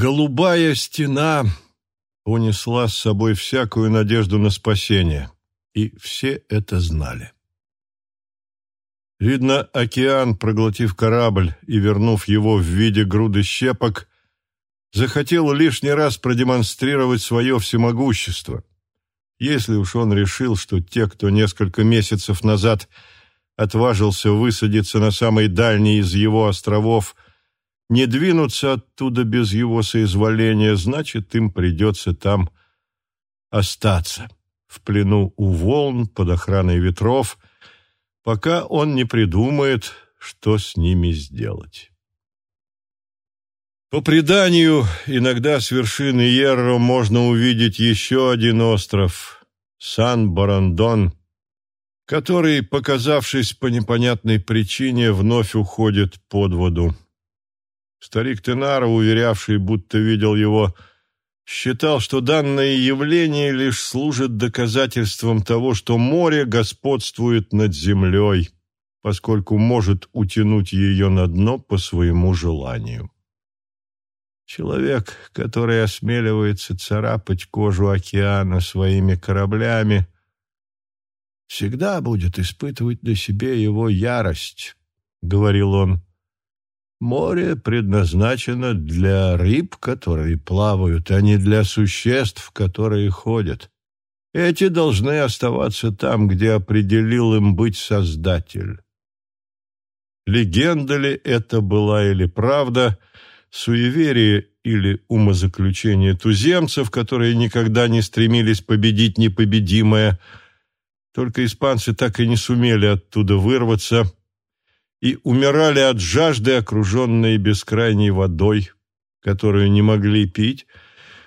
Голубая стена унесла с собой всякую надежду на спасение, и все это знали. Видно, океан, проглотив корабль и вернув его в виде груды щепок, захотел лишний раз продемонстрировать свое всемогущество. Если уж он решил, что те, кто несколько месяцев назад отважился высадиться на самый дальний из его островов, не двинутся оттуда без его соизволения, значит, им придется там остаться, в плену у волн, под охраной ветров, пока он не придумает, что с ними сделать. По преданию, иногда с вершины Ерро можно увидеть еще один остров – Сан-Барандон, который, показавшись по непонятной причине, вновь уходит под воду. Старик Тенара, уверявший, будто видел его, считал, что данное явление лишь служит доказательством того, что море господствует над землей, поскольку может утянуть ее на дно по своему желанию. Человек, который осмеливается царапать кожу океана своими кораблями, всегда будет испытывать на себе его ярость, — говорил он. Море предназначено для рыб, которые плавают, а не для существ, которые ходят. Эти должны оставаться там, где определил им быть Создатель. Легенда ли это была или правда — суеверие или умозаключение туземцев, которые никогда не стремились победить непобедимое. Только испанцы так и не сумели оттуда вырваться и умирали от жажды, окруженные бескрайней водой, которую не могли пить,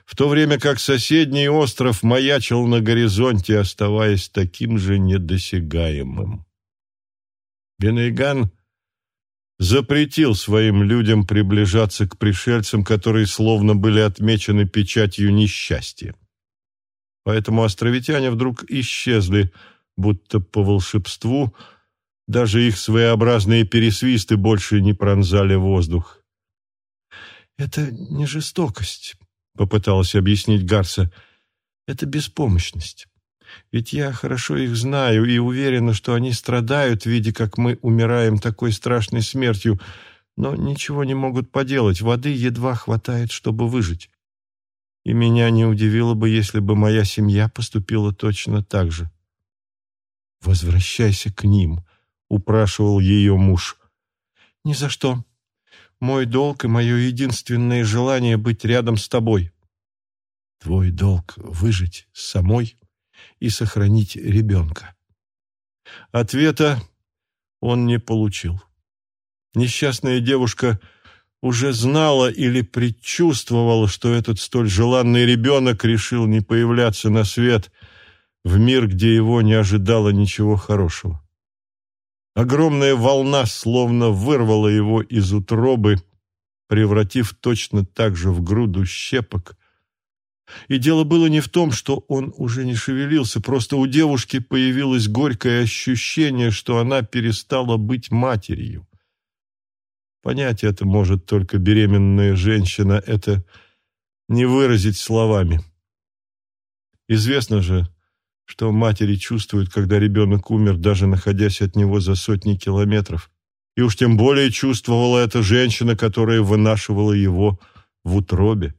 в то время как соседний остров маячил на горизонте, оставаясь таким же недосягаемым. Бенейган – запретил своим людям приближаться к пришельцам, которые словно были отмечены печатью несчастья. Поэтому островитяне вдруг исчезли, будто по волшебству, даже их своеобразные пересвисты больше не пронзали воздух. «Это не жестокость», — попыталась объяснить Гарса, — «это беспомощность. Ведь я хорошо их знаю и уверена, что они страдают, видя, как мы умираем такой страшной смертью, но ничего не могут поделать, воды едва хватает, чтобы выжить. И меня не удивило бы, если бы моя семья поступила точно так же. «Возвращайся к ним», — упрашивал ее муж. «Ни за что. Мой долг и мое единственное желание — быть рядом с тобой». «Твой долг — выжить самой?» и сохранить ребенка? Ответа он не получил. Несчастная девушка уже знала или предчувствовала, что этот столь желанный ребенок решил не появляться на свет в мир, где его не ожидало ничего хорошего. Огромная волна словно вырвала его из утробы, превратив точно так же в груду щепок, и дело было не в том, что он уже не шевелился, просто у девушки появилось горькое ощущение, что она перестала быть матерью. Понять это может только беременная женщина, это не выразить словами. Известно же, что матери чувствуют, когда ребенок умер, даже находясь от него за сотни километров. И уж тем более чувствовала эта женщина, которая вынашивала его в утробе.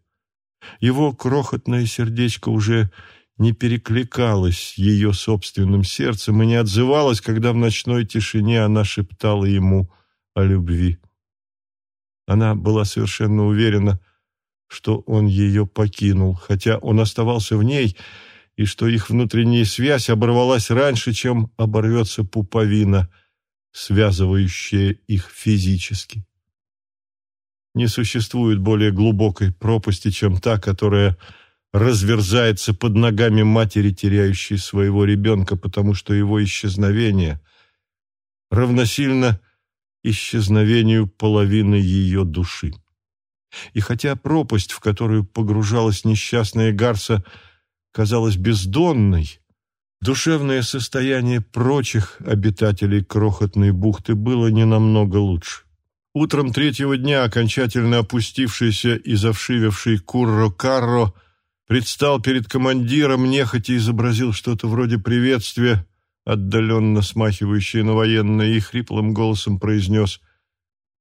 Его крохотное сердечко уже не перекликалось ее собственным сердцем и не отзывалось, когда в ночной тишине она шептала ему о любви. Она была совершенно уверена, что он ее покинул, хотя он оставался в ней, и что их внутренняя связь оборвалась раньше, чем оборвется пуповина, связывающая их физически. Не существует более глубокой пропасти, чем та, которая разверзается под ногами матери, теряющей своего ребенка, потому что его исчезновение равносильно исчезновению половины ее души. И хотя пропасть, в которую погружалась несчастная Гарса, казалась бездонной, душевное состояние прочих обитателей крохотной бухты было не намного лучше. Утром третьего дня окончательно опустившийся и завшививший Курро Карро предстал перед командиром, нехотя изобразил что-то вроде приветствия, отдаленно смахивающее на военное, и хриплым голосом произнес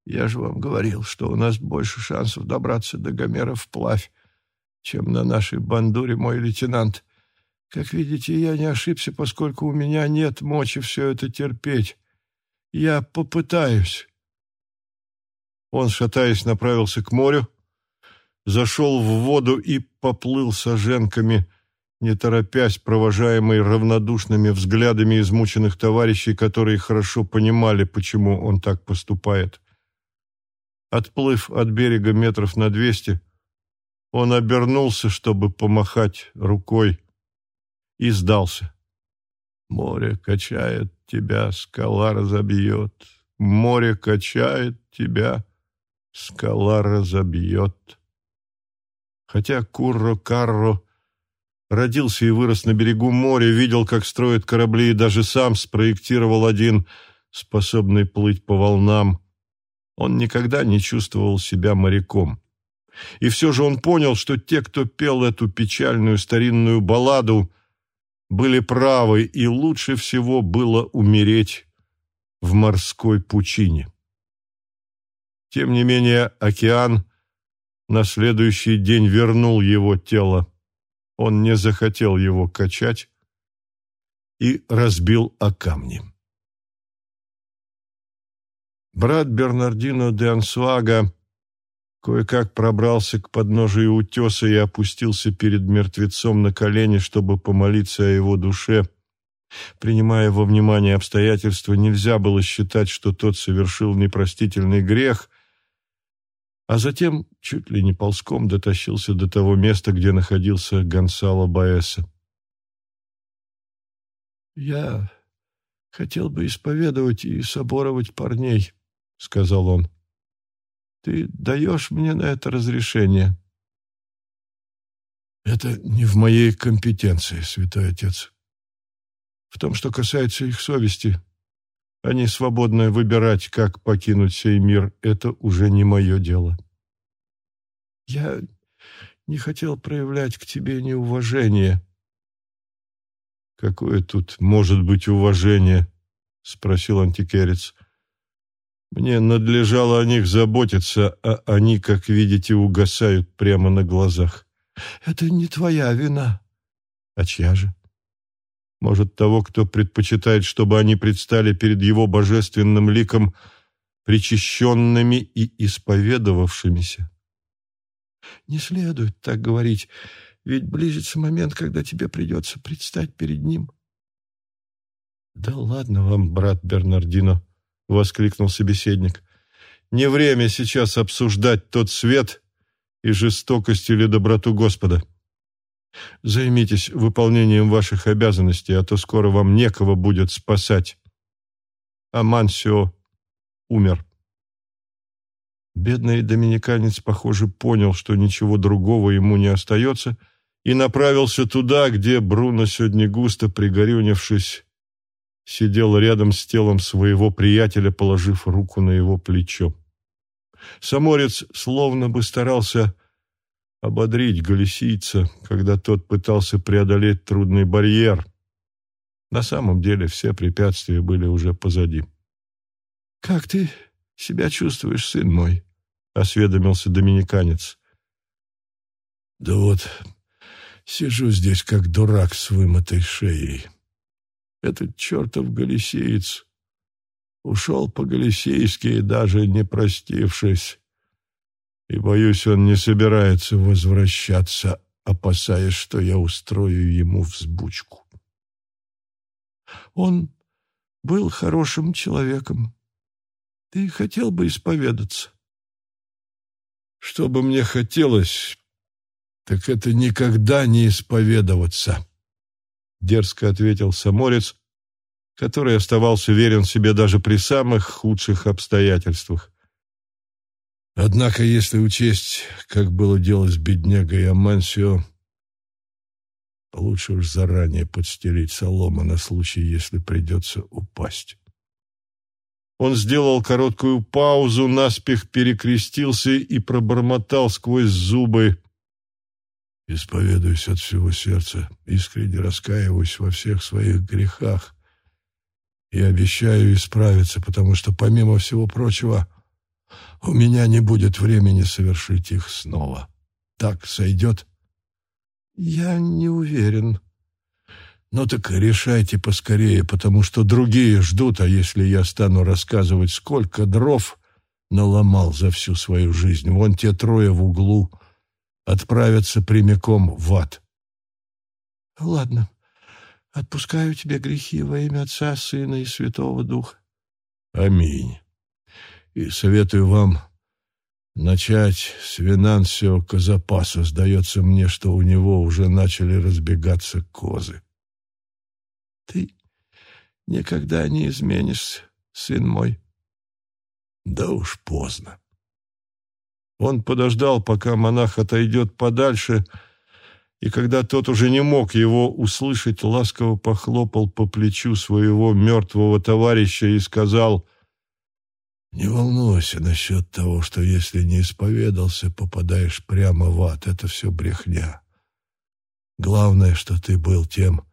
«Я же вам говорил, что у нас больше шансов добраться до Гомера вплавь, чем на нашей бандуре, мой лейтенант. Как видите, я не ошибся, поскольку у меня нет мочи все это терпеть. Я попытаюсь». Он, шатаясь, направился к морю, зашел в воду и поплыл соженками, не торопясь, провожаемый равнодушными взглядами измученных товарищей, которые хорошо понимали, почему он так поступает. Отплыв от берега метров на двести, он обернулся, чтобы помахать рукой, и сдался. Море качает тебя, скала разобьет. Море качает тебя, скала разобьет. Хотя Курро Карро родился и вырос на берегу моря, видел, как строят корабли, и даже сам спроектировал один, способный плыть по волнам, он никогда не чувствовал себя моряком. И все же он понял, что те, кто пел эту печальную старинную балладу, были правы, и лучше всего было умереть в морской пучине. Тем не менее, океан на следующий день вернул его тело. Он не захотел его качать и разбил о камни. Брат Бернардино де Ансуага кое-как пробрался к подножию утеса и опустился перед мертвецом на колени, чтобы помолиться о его душе. Принимая во внимание обстоятельства, нельзя было считать, что тот совершил непростительный грех, а затем чуть ли не ползком дотащился до того места, где находился Гонсало Баэса. «Я хотел бы исповедовать и соборовать парней», — сказал он. «Ты даешь мне на это разрешение?» «Это не в моей компетенции, святой отец. В том, что касается их совести, они свободны выбирать, как покинуть сей мир. Это уже не мое дело. Я не хотел проявлять к тебе неуважение. Какое тут может быть уважение? Спросил антикерец. Мне надлежало о них заботиться, а они, как видите, угасают прямо на глазах. Это не твоя вина. А чья же? может, того, кто предпочитает, чтобы они предстали перед его божественным ликом причащенными и исповедовавшимися. Не следует так говорить, ведь близится момент, когда тебе придется предстать перед ним. «Да ладно вам, брат Бернардино!» — воскликнул собеседник. «Не время сейчас обсуждать тот свет и жестокость или доброту Господа. Займитесь выполнением ваших обязанностей, а то скоро вам некого будет спасать. Амансио умер. Бедный доминиканец, похоже, понял, что ничего другого ему не остается, и направился туда, где Бруно сегодня густо пригорюнившись, сидел рядом с телом своего приятеля, положив руку на его плечо. Саморец словно бы старался ободрить галисийца, когда тот пытался преодолеть трудный барьер. На самом деле все препятствия были уже позади. «Как ты себя чувствуешь, сын мой?» — осведомился доминиканец. «Да вот, сижу здесь как дурак с вымытой шеей. Этот чертов галисеец ушел по-галисейски, даже не простившись» и, боюсь, он не собирается возвращаться, опасаясь, что я устрою ему взбучку. Он был хорошим человеком. Ты хотел бы исповедаться? Что бы мне хотелось, так это никогда не исповедоваться, дерзко ответил Саморец, который оставался верен себе даже при самых худших обстоятельствах. Однако, если учесть, как было дело с беднягой Амансио, лучше уж заранее подстелить солому на случай, если придется упасть. Он сделал короткую паузу, наспех перекрестился и пробормотал сквозь зубы. «Исповедуюсь от всего сердца, искренне раскаиваюсь во всех своих грехах и обещаю исправиться, потому что, помимо всего прочего, у меня не будет времени совершить их снова. Так сойдет?» «Я не уверен», ну так решайте поскорее, потому что другие ждут, а если я стану рассказывать, сколько дров наломал за всю свою жизнь, вон те трое в углу отправятся прямиком в ад. Ладно, отпускаю тебе грехи во имя Отца, Сына и Святого Духа. Аминь. И советую вам начать с Винансио Казапаса. Сдается мне, что у него уже начали разбегаться козы. Ты никогда не изменишься, сын мой. Да уж поздно. Он подождал, пока монах отойдет подальше, и когда тот уже не мог его услышать, ласково похлопал по плечу своего мертвого товарища и сказал, «Не волнуйся насчет того, что если не исповедался, попадаешь прямо в ад. Это все брехня. Главное, что ты был тем,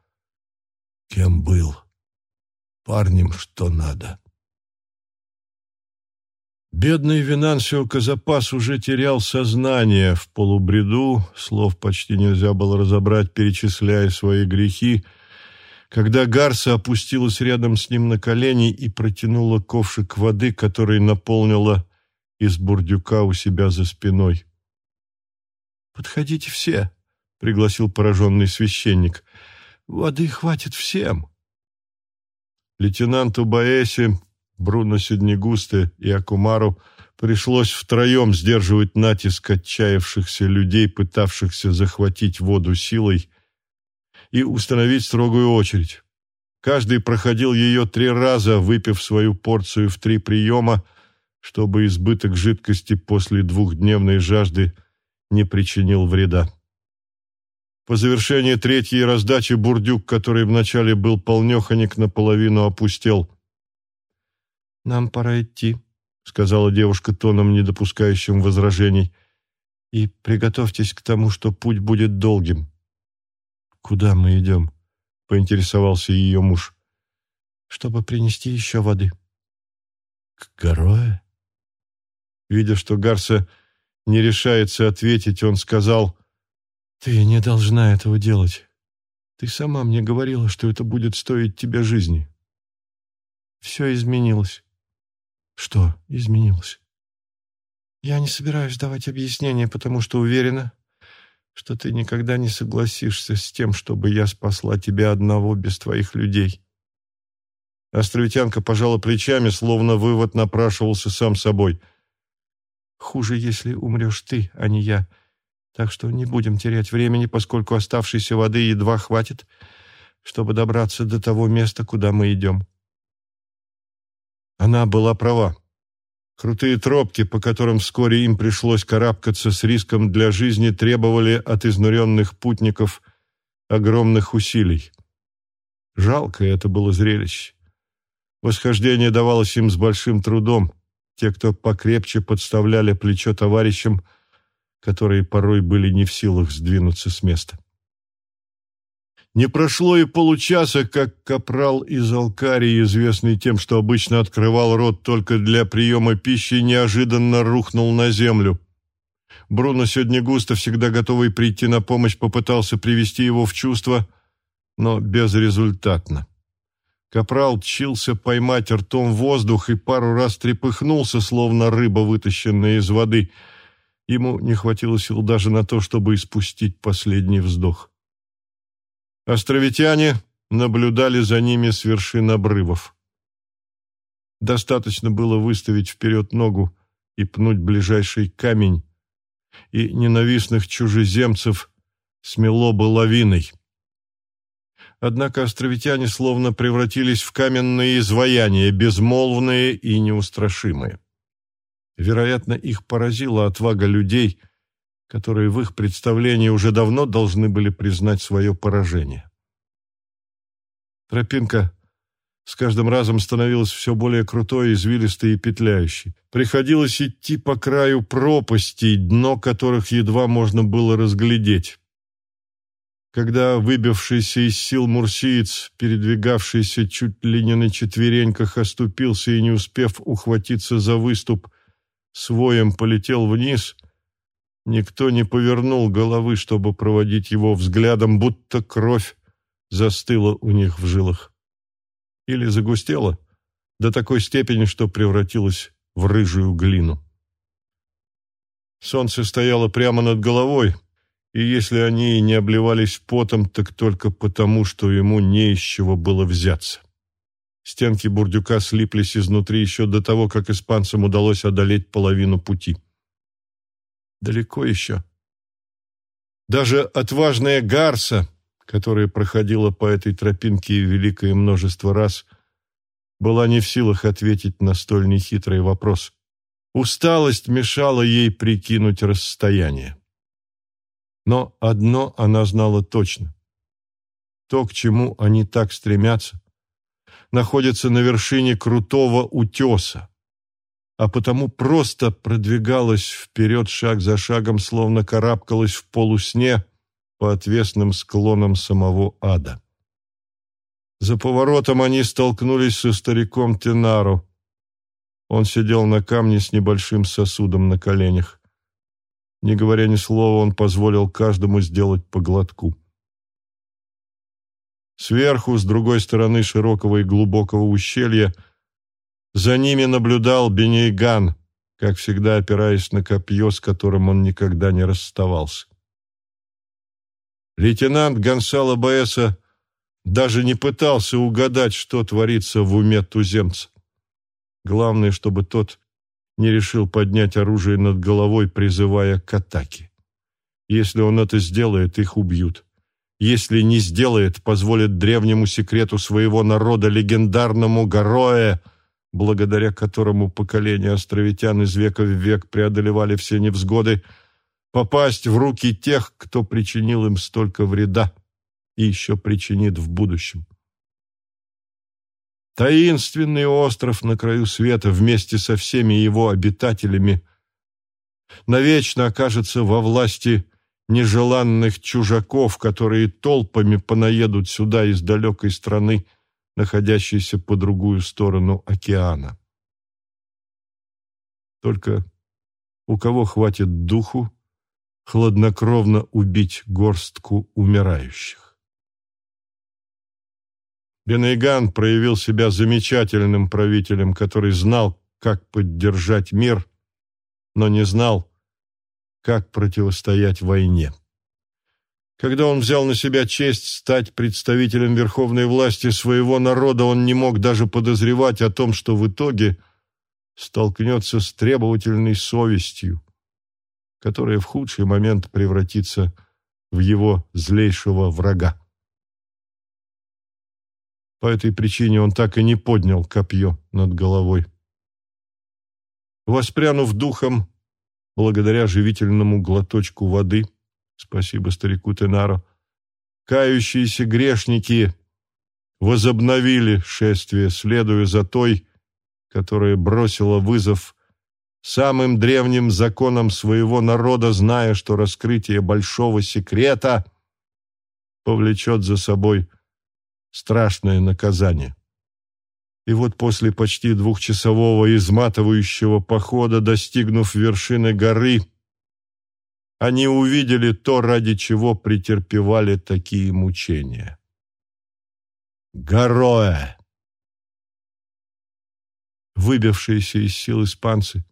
кем был. Парнем, что надо. Бедный Винансио Казапас уже терял сознание в полубреду, слов почти нельзя было разобрать, перечисляя свои грехи, когда Гарса опустилась рядом с ним на колени и протянула ковшик воды, который наполнила из бурдюка у себя за спиной. «Подходите все», — пригласил пораженный священник. Воды хватит всем. Лейтенанту Баэси, Бруно Сиднегусте и Акумару пришлось втроем сдерживать натиск отчаявшихся людей, пытавшихся захватить воду силой, и установить строгую очередь. Каждый проходил ее три раза, выпив свою порцию в три приема, чтобы избыток жидкости после двухдневной жажды не причинил вреда. По завершении третьей раздачи бурдюк, который вначале был полнеханик, наполовину опустел. «Нам пора идти», — сказала девушка тоном, не допускающим возражений. «И приготовьтесь к тому, что путь будет долгим». «Куда мы идем?» — поинтересовался ее муж. «Чтобы принести еще воды». «К Гарое?» Видя, что Гарса не решается ответить, он сказал — «Ты не должна этого делать. Ты сама мне говорила, что это будет стоить тебе жизни». «Все изменилось». «Что изменилось?» «Я не собираюсь давать объяснения, потому что уверена, что ты никогда не согласишься с тем, чтобы я спасла тебя одного без твоих людей». Островитянка пожала плечами, словно вывод напрашивался сам собой. «Хуже, если умрешь ты, а не я. Так что не будем терять времени, поскольку оставшейся воды едва хватит, чтобы добраться до того места, куда мы идем. Она была права. Крутые тропки, по которым вскоре им пришлось карабкаться с риском для жизни, требовали от изнуренных путников огромных усилий. Жалко это было зрелище. Восхождение давалось им с большим трудом. Те, кто покрепче подставляли плечо товарищам, — которые порой были не в силах сдвинуться с места. Не прошло и получаса, как капрал из Алкарии, известный тем, что обычно открывал рот только для приема пищи, неожиданно рухнул на землю. Бруно сегодня густо, всегда готовый прийти на помощь, попытался привести его в чувство, но безрезультатно. Капрал чился поймать ртом воздух и пару раз трепыхнулся, словно рыба, вытащенная из воды – Ему не хватило сил даже на то, чтобы испустить последний вздох. Островитяне наблюдали за ними с вершин обрывов. Достаточно было выставить вперед ногу и пнуть ближайший камень, и ненавистных чужеземцев смело бы лавиной. Однако островитяне словно превратились в каменные изваяния, безмолвные и неустрашимые. Вероятно, их поразила отвага людей, которые в их представлении уже давно должны были признать свое поражение. Тропинка с каждым разом становилась все более крутой, извилистой и петляющей. Приходилось идти по краю пропастей, дно которых едва можно было разглядеть. Когда выбившийся из сил мурсиец, передвигавшийся чуть ли не на четвереньках, оступился и, не успев ухватиться за выступ, своем полетел вниз, никто не повернул головы, чтобы проводить его взглядом, будто кровь застыла у них в жилах или загустела до такой степени, что превратилась в рыжую глину. Солнце стояло прямо над головой, и если они и не обливались потом, так только потому, что ему не из чего было взяться. Стенки бурдюка слиплись изнутри еще до того, как испанцам удалось одолеть половину пути. Далеко еще. Даже отважная Гарса, которая проходила по этой тропинке великое множество раз, была не в силах ответить на столь нехитрый вопрос. Усталость мешала ей прикинуть расстояние. Но одно она знала точно. То, к чему они так стремятся, находится на вершине крутого утеса, а потому просто продвигалась вперед шаг за шагом, словно карабкалась в полусне, по отвесным склонам самого ада. За поворотом они столкнулись со стариком Тенару. Он сидел на камне с небольшим сосудом на коленях. Не говоря ни слова, он позволил каждому сделать по глотку. Сверху, с другой стороны широкого и глубокого ущелья, за ними наблюдал Бенейган, как всегда опираясь на копье, с которым он никогда не расставался. Лейтенант Гонсало Баэса даже не пытался угадать, что творится в уме туземца. Главное, чтобы тот не решил поднять оружие над головой, призывая к атаке. Если он это сделает, их убьют. Если не сделает, позволит древнему секрету своего народа, легендарному Гороэ, благодаря которому поколения островитян из века в век преодолевали все невзгоды, попасть в руки тех, кто причинил им столько вреда и еще причинит в будущем. Таинственный остров на краю света вместе со всеми его обитателями навечно окажется во власти нежеланных чужаков, которые толпами понаедут сюда из далекой страны, находящейся по другую сторону океана. Только у кого хватит духу хладнокровно убить горстку умирающих. Бенейган проявил себя замечательным правителем, который знал, как поддержать мир, но не знал, как противостоять войне. Когда он взял на себя честь стать представителем верховной власти своего народа, он не мог даже подозревать о том, что в итоге столкнется с требовательной совестью, которая в худший момент превратится в его злейшего врага. По этой причине он так и не поднял копье над головой. Воспрянув духом, благодаря живительному глоточку воды, спасибо старику Тенаро, кающиеся грешники возобновили шествие, следуя за той, которая бросила вызов самым древним законом своего народа, зная, что раскрытие большого секрета повлечет за собой страшное наказание. И вот после почти двухчасового изматывающего похода, достигнув вершины горы, они увидели то, ради чего претерпевали такие мучения. Гороэ! Выбившиеся из сил испанцы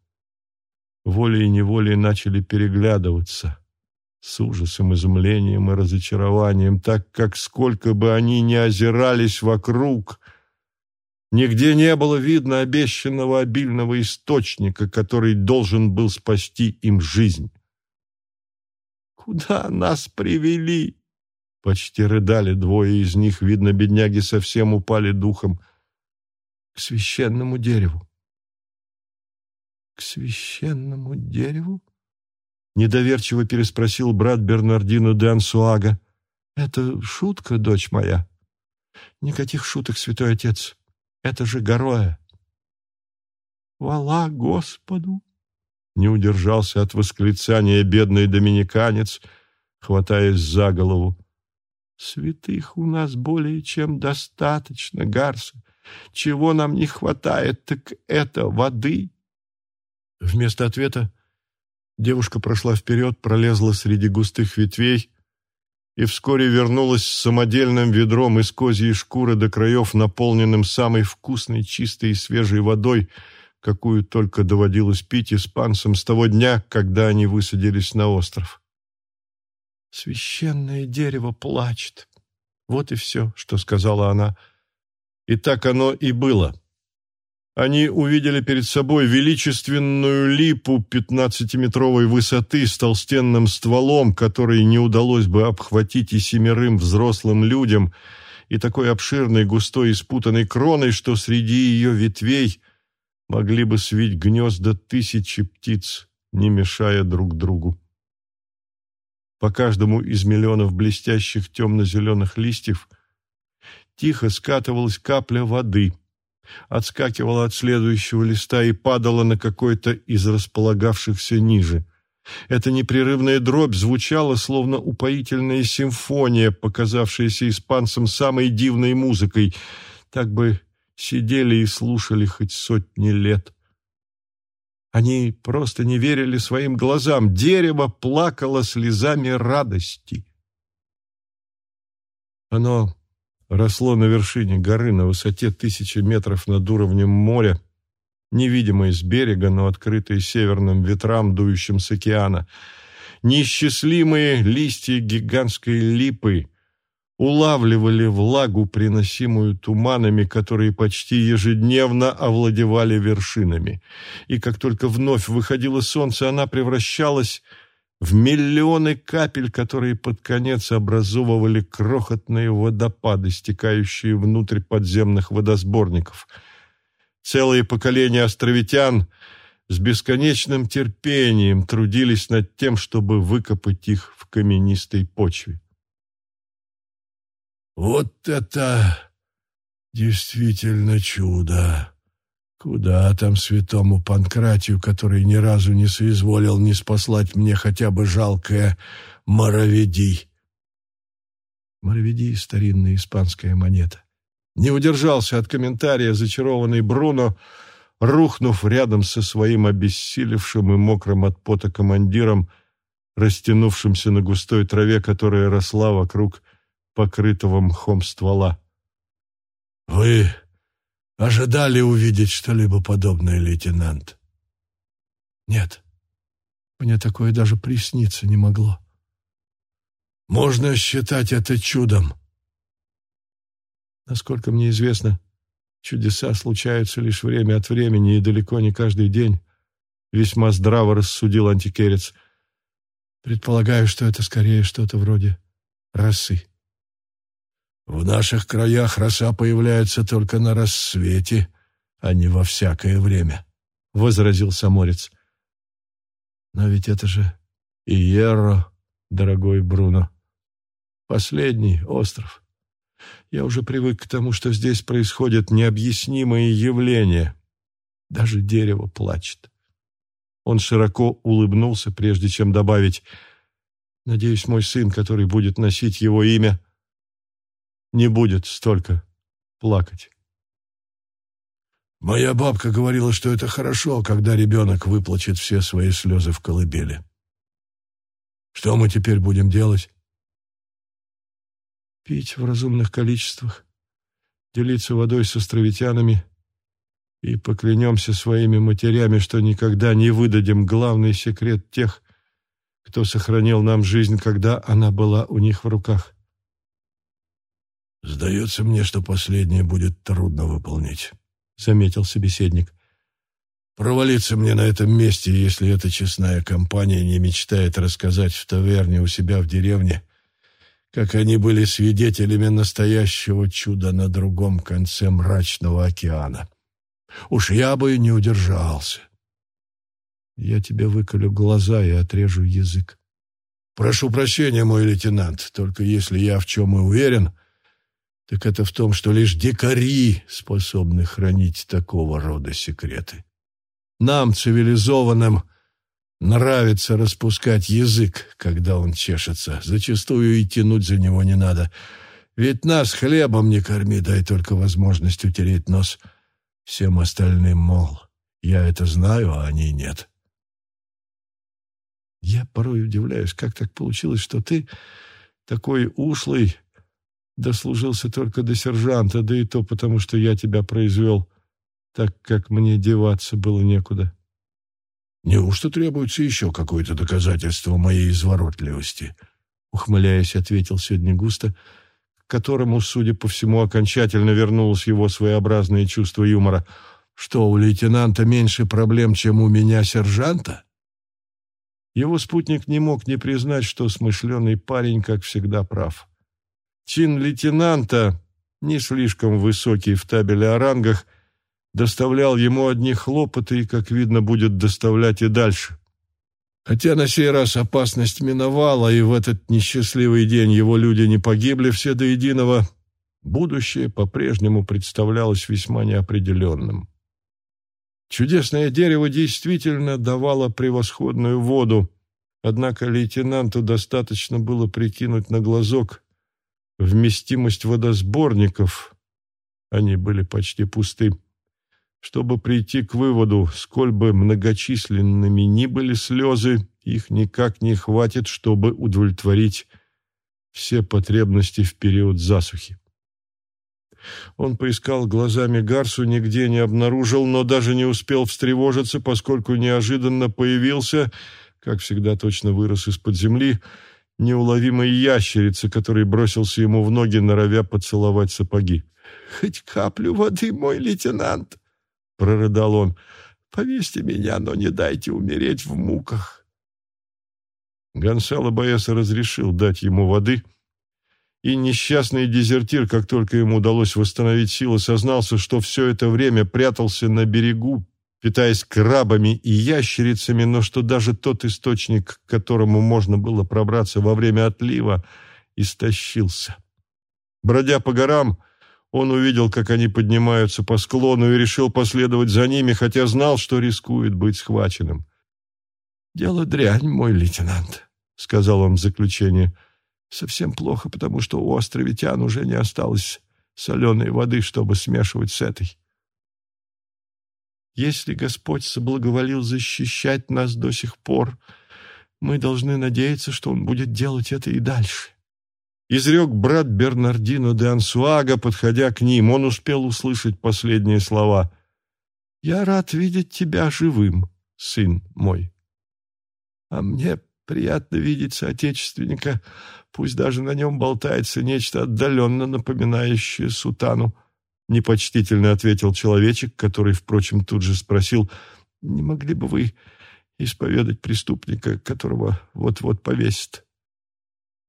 волей-неволей начали переглядываться с ужасом, изумлением и разочарованием, так как сколько бы они ни озирались вокруг, нигде не было видно обещанного обильного источника, который должен был спасти им жизнь. «Куда нас привели?» Почти рыдали двое из них, видно, бедняги совсем упали духом к священному дереву к священному дереву? Недоверчиво переспросил брат Бернардино де Ансуага. Это шутка, дочь моя? Никаких шуток, святой отец. Это же Гороя. «Хвала Господу!» Не удержался от восклицания бедный доминиканец, хватаясь за голову. «Святых у нас более чем достаточно, Гарса. Чего нам не хватает, так это воды». Вместо ответа девушка прошла вперед, пролезла среди густых ветвей и вскоре вернулась с самодельным ведром из козьей шкуры до краев, наполненным самой вкусной, чистой и свежей водой, какую только доводилось пить испанцам с того дня, когда они высадились на остров. «Священное дерево плачет», вот и все, что сказала она. И так оно и было. Они увидели перед собой величественную липу пятнадцатиметровой высоты с толстенным стволом, который не удалось бы обхватить и семерым взрослым людям, и такой обширной, густой и спутанной кроной, что среди ее ветвей могли бы свить гнезда тысячи птиц, не мешая друг другу. По каждому из миллионов блестящих темно-зеленых листьев тихо скатывалась капля воды, отскакивала от следующего листа и падала на какой-то из располагавшихся ниже. Эта непрерывная дробь звучала, словно упоительная симфония, показавшаяся испанцам самой дивной музыкой. Так бы сидели и слушали хоть сотни лет. Они просто не верили своим глазам. Дерево плакало слезами радости. Оно росло на вершине горы на высоте тысячи метров над уровнем моря, невидимое с берега, но открытое северным ветрам, дующим с океана. Неисчислимые листья гигантской липы улавливали влагу, приносимую туманами, которые почти ежедневно овладевали вершинами. И как только вновь выходило солнце, она превращалась в миллионы капель, которые под конец образовывали крохотные водопады, стекающие внутрь подземных водосборников. Целые поколения островитян с бесконечным терпением трудились над тем, чтобы выкопать их в каменистой почве. Вот это действительно чудо! Куда там святому Панкратию, который ни разу не соизволил не спаслать мне хотя бы жалкое Мороведи? Мороведи — старинная испанская монета. Не удержался от комментария зачарованный Бруно, рухнув рядом со своим обессилевшим и мокрым от пота командиром, растянувшимся на густой траве, которая росла вокруг покрытого мхом ствола. «Вы ожидали увидеть что-либо подобное, лейтенант?» «Нет, мне такое даже присниться не могло». «Можно считать это чудом?» «Насколько мне известно, чудеса случаются лишь время от времени и далеко не каждый день», весьма здраво рассудил антикерец. «Предполагаю, что это скорее что-то вроде росы». В наших краях роса появляется только на рассвете, а не во всякое время, — возразил Саморец. Но ведь это же Иерро, дорогой Бруно. Последний остров. Я уже привык к тому, что здесь происходят необъяснимые явления. Даже дерево плачет. Он широко улыбнулся, прежде чем добавить, «Надеюсь, мой сын, который будет носить его имя, — не будет столько плакать. Моя бабка говорила, что это хорошо, когда ребенок выплачет все свои слезы в колыбели. Что мы теперь будем делать? Пить в разумных количествах, делиться водой с островитянами и поклянемся своими матерями, что никогда не выдадим главный секрет тех, кто сохранил нам жизнь, когда она была у них в руках. «Сдается мне, что последнее будет трудно выполнить», — заметил собеседник. «Провалиться мне на этом месте, если эта честная компания не мечтает рассказать в таверне у себя в деревне, как они были свидетелями настоящего чуда на другом конце мрачного океана. Уж я бы не удержался. Я тебе выколю глаза и отрежу язык. Прошу прощения, мой лейтенант, только если я в чем и уверен, так это в том, что лишь дикари способны хранить такого рода секреты. Нам, цивилизованным, нравится распускать язык, когда он чешется. Зачастую и тянуть за него не надо. Ведь нас хлебом не корми, дай только возможность утереть нос всем остальным, мол, я это знаю, а они нет. Я порой удивляюсь, как так получилось, что ты такой ушлый, дослужился только до сержанта, да и то потому, что я тебя произвел, так как мне деваться было некуда. Неужто требуется еще какое-то доказательство моей изворотливости? Ухмыляясь, ответил сегодня густо, к которому, судя по всему, окончательно вернулось его своеобразное чувство юмора. Что, у лейтенанта меньше проблем, чем у меня, сержанта? Его спутник не мог не признать, что смышленый парень, как всегда, прав. Чин лейтенанта, не слишком высокий в табеле о рангах, доставлял ему одни хлопоты и, как видно, будет доставлять и дальше. Хотя на сей раз опасность миновала, и в этот несчастливый день его люди не погибли все до единого, будущее по-прежнему представлялось весьма неопределенным. Чудесное дерево действительно давало превосходную воду, однако лейтенанту достаточно было прикинуть на глазок вместимость водосборников, они были почти пусты, чтобы прийти к выводу, сколь бы многочисленными ни были слезы, их никак не хватит, чтобы удовлетворить все потребности в период засухи. Он поискал глазами Гарсу, нигде не обнаружил, но даже не успел встревожиться, поскольку неожиданно появился, как всегда точно вырос из-под земли, неуловимой ящерицы, который бросился ему в ноги, норовя поцеловать сапоги. «Хоть каплю воды, мой лейтенант!» — прорыдал он. «Повесьте меня, но не дайте умереть в муках!» Гонсало Баеса разрешил дать ему воды — и несчастный дезертир, как только ему удалось восстановить силы, сознался, что все это время прятался на берегу, питаясь крабами и ящерицами, но что даже тот источник, к которому можно было пробраться во время отлива, истощился. Бродя по горам, он увидел, как они поднимаются по склону и решил последовать за ними, хотя знал, что рискует быть схваченным. «Дело дрянь, мой лейтенант», — сказал он в заключение, — Совсем плохо, потому что у островитян уже не осталось соленой воды, чтобы смешивать с этой. Если Господь соблаговолил защищать нас до сих пор, мы должны надеяться, что Он будет делать это и дальше. Изрек брат Бернардино де Ансуага, подходя к ним. Он успел услышать последние слова. «Я рад видеть тебя живым, сын мой». «А мне приятно видеть соотечественника, Пусть даже на нем болтается нечто отдаленно напоминающее сутану. Непочтительно ответил человечек, который, впрочем, тут же спросил, «Не могли бы вы исповедать преступника, которого вот-вот повесят?»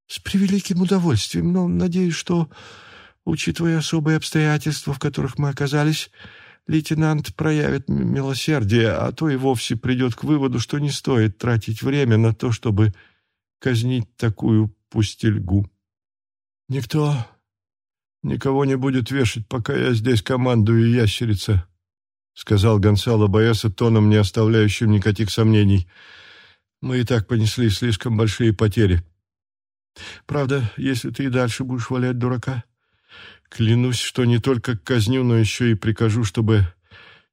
«С превеликим удовольствием, но надеюсь, что, учитывая особые обстоятельства, в которых мы оказались, лейтенант проявит милосердие, а то и вовсе придет к выводу, что не стоит тратить время на то, чтобы казнить такую пустельгу. «Никто никого не будет вешать, пока я здесь командую, ящерица», сказал Гонсало Боэса тоном, не оставляющим никаких сомнений. «Мы и так понесли слишком большие потери. Правда, если ты и дальше будешь валять дурака, клянусь, что не только казню, но еще и прикажу, чтобы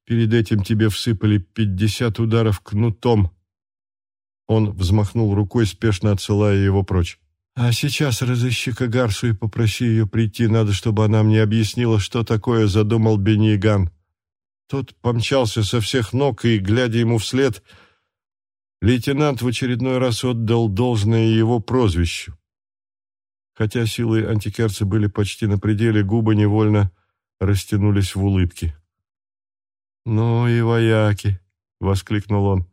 перед этим тебе всыпали пятьдесят ударов кнутом». Он взмахнул рукой, спешно отсылая его прочь. А сейчас разыщи Кагарсу и попроси ее прийти. Надо, чтобы она мне объяснила, что такое задумал Бениган. Тот помчался со всех ног, и, глядя ему вслед, лейтенант в очередной раз отдал должное его прозвищу. Хотя силы антикерца были почти на пределе, губы невольно растянулись в улыбке. «Ну и вояки!» — воскликнул он.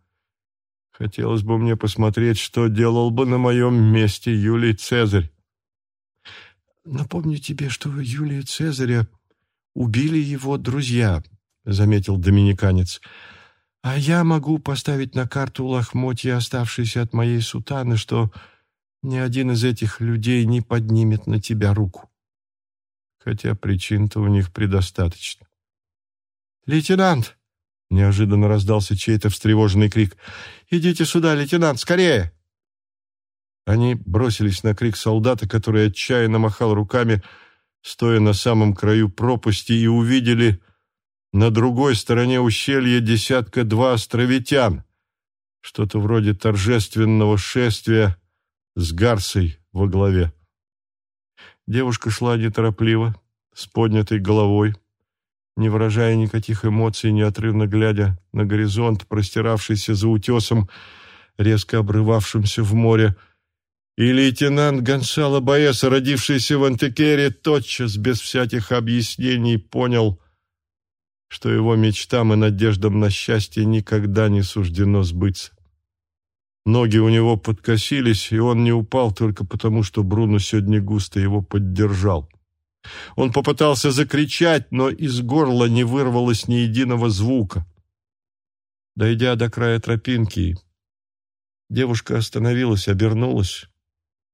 Хотелось бы мне посмотреть, что делал бы на моем месте Юлий Цезарь. Напомню тебе, что Юлия Цезаря убили его друзья, заметил доминиканец. А я могу поставить на карту лохмотья, оставшиеся от моей сутаны, что ни один из этих людей не поднимет на тебя руку. хотя причин-то у них предостаточно. «Лейтенант!» — неожиданно раздался чей-то встревоженный крик. «Идите сюда, лейтенант, скорее!» Они бросились на крик солдата, который отчаянно махал руками, стоя на самом краю пропасти, и увидели на другой стороне ущелья десятка-два островитян, что-то вроде торжественного шествия с гарсой во главе. Девушка шла неторопливо, с поднятой головой, не выражая никаких эмоций, неотрывно глядя на горизонт, простиравшийся за утесом, резко обрывавшимся в море, и лейтенант Гонсало Баеса, родившийся в Антекере, тотчас, без всяких объяснений, понял, что его мечтам и надеждам на счастье никогда не суждено сбыться. Ноги у него подкосились, и он не упал только потому, что Бруно сегодня густо его поддержал. Он попытался закричать, но из горла не вырвалось ни единого звука. Дойдя до края тропинки, девушка остановилась, обернулась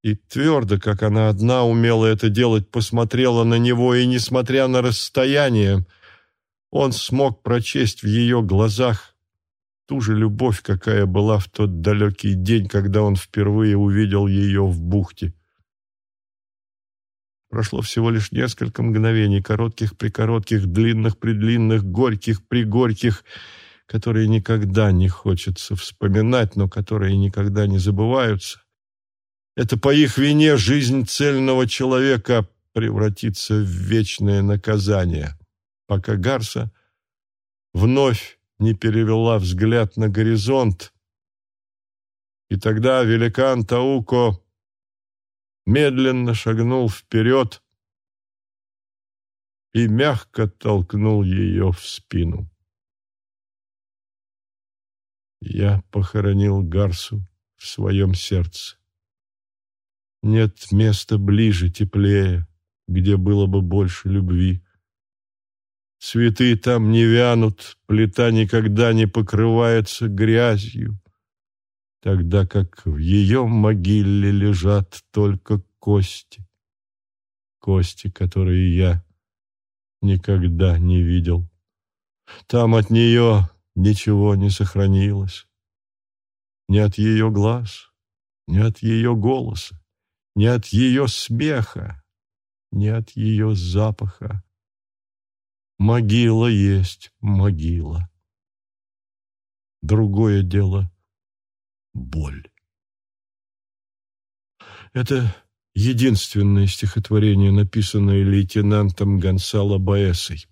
и твердо, как она одна умела это делать, посмотрела на него, и, несмотря на расстояние, он смог прочесть в ее глазах ту же любовь, какая была в тот далекий день, когда он впервые увидел ее в бухте. Прошло всего лишь несколько мгновений, коротких-прикоротких, длинных-предлинных, горьких-пригорьких, которые никогда не хочется вспоминать, но которые никогда не забываются. Это по их вине жизнь цельного человека превратится в вечное наказание, пока Гарса вновь не перевела взгляд на горизонт, и тогда великан Тауко медленно шагнул вперед и мягко толкнул ее в спину. Я похоронил Гарсу в своем сердце. Нет места ближе, теплее, где было бы больше любви. Цветы там не вянут, плита никогда не покрывается грязью, тогда как в ее могиле лежат только кости, кости, которые я никогда не видел. Там от нее ничего не сохранилось, ни от ее глаз, ни от ее голоса не от ее смеха, не от ее запаха. Могила есть могила. Другое дело — боль. Это единственное стихотворение, написанное лейтенантом Гонсало Баэсой.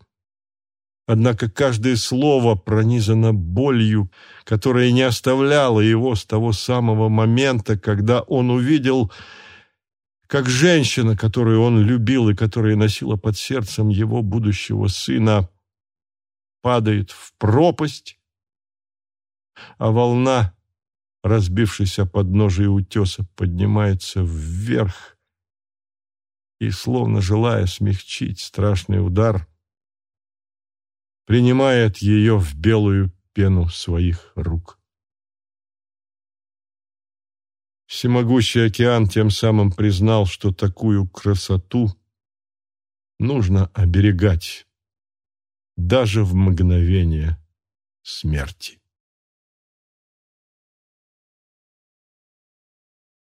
Однако каждое слово пронизано болью, которая не оставляла его с того самого момента, когда он увидел как женщина, которую он любил и которая носила под сердцем его будущего сына, падает в пропасть, а волна, разбившись о подножие утеса, поднимается вверх и, словно желая смягчить страшный удар, принимает ее в белую пену своих рук. Всемогущий океан тем самым признал, что такую красоту нужно оберегать даже в мгновение смерти.